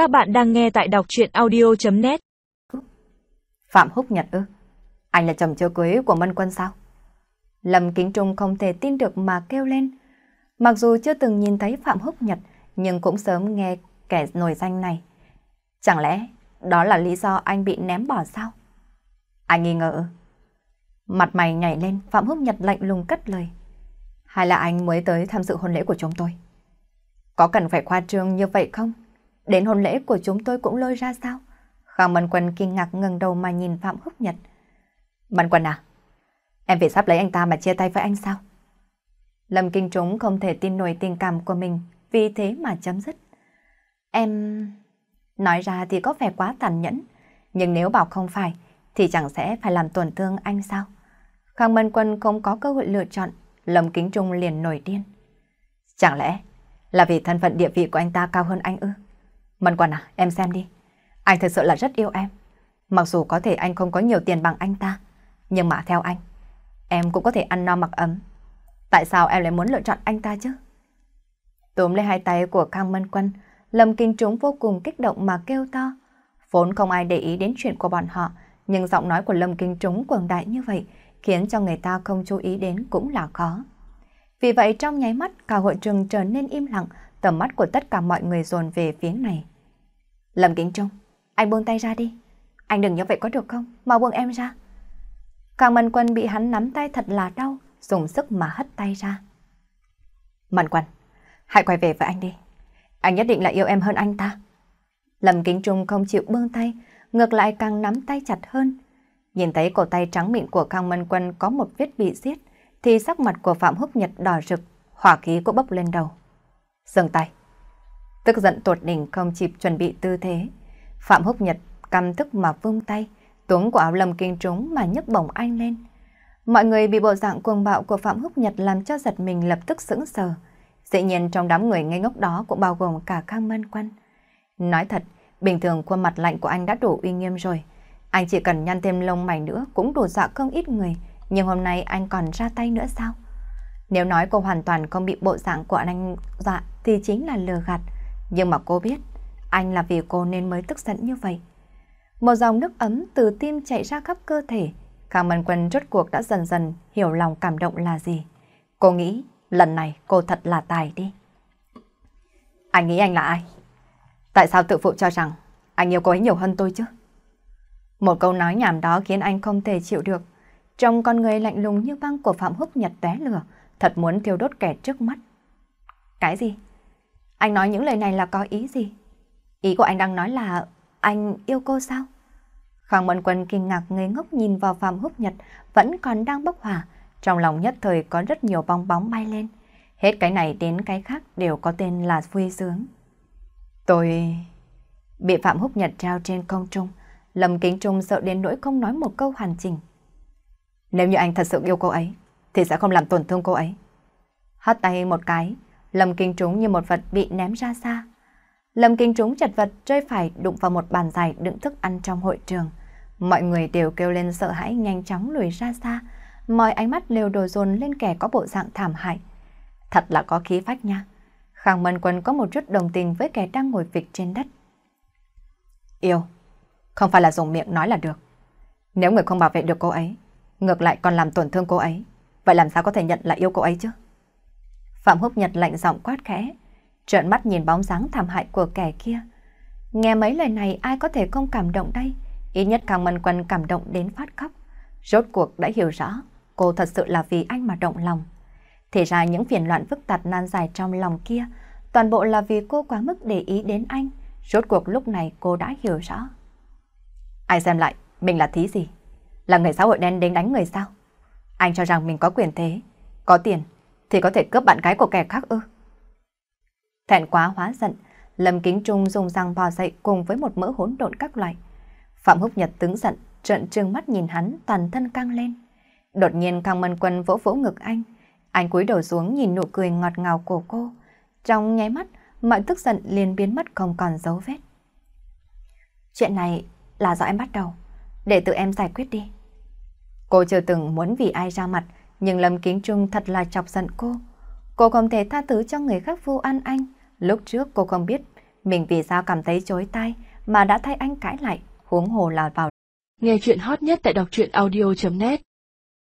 Các bạn đang nghe tại đọc chuyện audio.net Phạm Húc Nhật ư? Anh là chồng chưa cưới của Mân Quân sao? Lâm Kính Trung không thể tin được mà kêu lên. Mặc dù chưa từng nhìn thấy Phạm Húc Nhật, nhưng cũng sớm nghe kẻ nổi danh này. Chẳng lẽ đó là lý do anh bị ném bỏ sao? Anh nghi ngờ Mặt mày nhảy lên, Phạm Húc Nhật lạnh lùng cất lời. Hay là anh mới tới tham dự hôn lễ của chúng tôi? Có cần phải khoa trương như vậy không? Đến hôn lễ của chúng tôi cũng lôi ra sao? Khang Mân Quân kinh ngạc ngẩng đầu mà nhìn Phạm Húc Nhật. Mân Quân à? Em vì sắp lấy anh ta mà chia tay với anh sao? Lâm Kinh Trúng không thể tin nổi tình cảm của mình, vì thế mà chấm dứt. Em... Nói ra thì có vẻ quá tàn nhẫn, nhưng nếu bảo không phải, thì chẳng sẽ phải làm tổn thương anh sao? Khang Mân Quân không có cơ hội lựa chọn, Lâm Kính Trung liền nổi điên. Chẳng lẽ là vì thân phận địa vị của anh ta cao hơn anh ư? Mân Quân à, em xem đi. Anh thật sự là rất yêu em. Mặc dù có thể anh không có nhiều tiền bằng anh ta, nhưng mà theo anh, em cũng có thể ăn no mặc ấm. Tại sao em lại muốn lựa chọn anh ta chứ? Túm lấy hai tay của Khang Mân Quân, Lâm Kinh Trúng vô cùng kích động mà kêu to. Vốn không ai để ý đến chuyện của bọn họ, nhưng giọng nói của Lâm Kinh Trúng quần đại như vậy khiến cho người ta không chú ý đến cũng là khó. Vì vậy trong nháy mắt cả hội trường trở nên im lặng, tầm mắt của tất cả mọi người dồn về phía này. Lâm Kính Trung, anh buông tay ra đi. Anh đừng như vậy có được không? Mau buông em ra. Càng Mân Quân bị hắn nắm tay thật là đau, dùng sức mà hất tay ra. Mân Quân, hãy quay về với anh đi. Anh nhất định là yêu em hơn anh ta. Lâm Kính Trung không chịu buông tay, ngược lại càng nắm tay chặt hơn. Nhìn thấy cổ tay trắng mịn của Càng Mân Quân có một vết bị giết, thì sắc mặt của Phạm Húc Nhật đỏ rực, hỏa khí cũng bốc lên đầu. Dừng tay. Tức giận tột đỉnh không chịp chuẩn bị tư thế. Phạm Húc Nhật căm tức mà vung tay, tuống của áo lầm kinh trúng mà nhấc bổng anh lên. Mọi người bị bộ dạng cuồng bạo của Phạm Húc Nhật làm cho giật mình lập tức sững sờ. Dĩ nhiên trong đám người ngây ngốc đó cũng bao gồm cả Khang Mân Quân. Nói thật, bình thường khuôn mặt lạnh của anh đã đủ uy nghiêm rồi. Anh chỉ cần nhăn thêm lông mày nữa cũng đủ dọa không ít người, nhưng hôm nay anh còn ra tay nữa sao? Nếu nói cô hoàn toàn không bị bộ dạng của anh dọa thì chính là lừa gạt. Nhưng mà cô biết, anh là vì cô nên mới tức giận như vậy. Một dòng nước ấm từ tim chạy ra khắp cơ thể. Khang Mân Quân rốt cuộc đã dần dần hiểu lòng cảm động là gì. Cô nghĩ lần này cô thật là tài đi. Anh nghĩ anh là ai? Tại sao tự phụ cho rằng anh yêu cô ấy nhiều hơn tôi chứ? Một câu nói nhảm đó khiến anh không thể chịu được. Trong con người lạnh lùng như băng của Phạm Húc Nhật té lửa, thật muốn thiêu đốt kẻ trước mắt. Cái gì? Anh nói những lời này là có ý gì? Ý của anh đang nói là anh yêu cô sao? Khang Mân Quân kinh ngạc ngây ngốc nhìn vào Phạm Húc Nhật vẫn còn đang bốc hỏa. Trong lòng nhất thời có rất nhiều bong bóng bay lên. Hết cái này đến cái khác đều có tên là vui sướng. Tôi... Bị Phạm Húc Nhật treo trên không trung. Lâm Kính Trung sợ đến nỗi không nói một câu hoàn chỉnh. Nếu như anh thật sự yêu cô ấy, thì sẽ không làm tổn thương cô ấy. Hất tay một cái, Lâm Kinh Trúng như một vật bị ném ra xa. Lâm Kinh Trúng chật vật rơi phải đụng vào một bàn dài đựng thức ăn trong hội trường. Mọi người đều kêu lên sợ hãi nhanh chóng lùi ra xa. Mọi ánh mắt đều đổ dồn lên kẻ có bộ dạng thảm hại. Thật là có khí phách nha. Khang Mân Quân có một chút đồng tình với kẻ đang ngồi vịch trên đất. Yêu, không phải là dùng miệng nói là được. Nếu người không bảo vệ được cô ấy, ngược lại còn làm tổn thương cô ấy, vậy làm sao có thể nhận là yêu cô ấy chứ? Phạm Húc Nhật lạnh giọng quát khẽ, trợn mắt nhìn bóng dáng thảm hại của kẻ kia. Nghe mấy lời này ai có thể không cảm động đây? Ít nhất càng mân quân cảm động đến phát khóc. Rốt cuộc đã hiểu rõ, cô thật sự là vì anh mà động lòng. Thì ra những phiền loạn phức tạp nan dài trong lòng kia, toàn bộ là vì cô quá mức để ý đến anh. Rốt cuộc lúc này cô đã hiểu rõ. Ai xem lại, mình là thí gì? Là người xã hội đen đến đánh người sao? Anh cho rằng mình có quyền thế, có tiền, thì có thể cướp bạn gái của kẻ khác ư? Thẹn quá hóa giận, Lâm Kính Trung dùng răng bò dậy cùng với một mỡ hỗn độn các loại. Phạm Húc Nhật tướng giận, trợn trừng mắt nhìn hắn toàn thân căng lên. Đột nhiên Càng Mân Quân vỗ vỗ ngực anh. Anh cúi đầu xuống nhìn nụ cười ngọt ngào của cô. Trong nháy mắt, mọi tức giận liền biến mất không còn dấu vết. Chuyện này là do em bắt đầu, để tự em giải quyết đi. Cô chưa từng muốn vì ai ra mặt, nhưng Lâm Kính Trung thật là chọc giận cô. Cô không thể tha thứ cho người khác vu ăn anh. Lúc trước cô không biết Mình vì sao cảm thấy chối tai mà đã thay anh cãi lại, huống hồ là vào. Nghe chuyện hot nhất tại đọc truyện audio.net